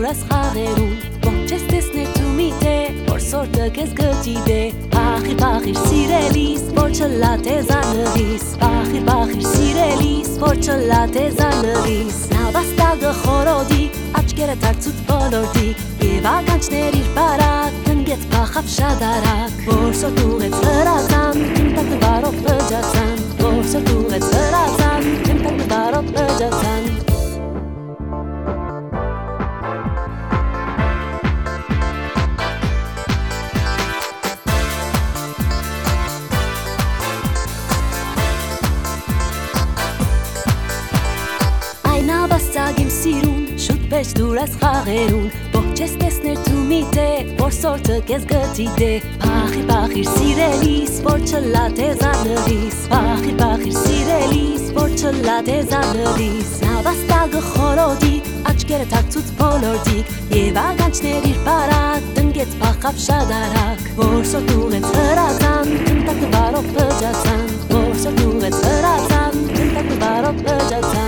դուրս խաղերուն Ոնչ ես տեսներ դու մի թե որ սորտը կեզ գտիդե Ախիր բախիր սիրելիս որ չլա թե զանրիս Ախիր բախիր սիրելիս որ չլա թե զանրիս Նա վաստագը խորոդի աչկերը դարձուց բոլորդի Եվ ականչներ իր բարակ տնգեց բախավ շադարակ Որ սոտուղեց լրացան, շուտ պեջ դուր այս խաղերուն Ողջ ես տեսներ դու մի դե, որ սորդը կեզ գտի դե Պախիր, պախիր սիրելիս, որ չլա դե զանրիս Պախիր, պախիր սիրելիս, որ չլա դե զանրիս Նա բաստագը խորոդի, աչկերը թակցուց բոլորդիկ Եվ ականչներ իր պարակ, տնգեց պախավ շադարակ Որ սոտուղեց հրացան, տնտակ նվարով լջացան Որ սոտուղեց հրացան, տնտակ նվարով լջացան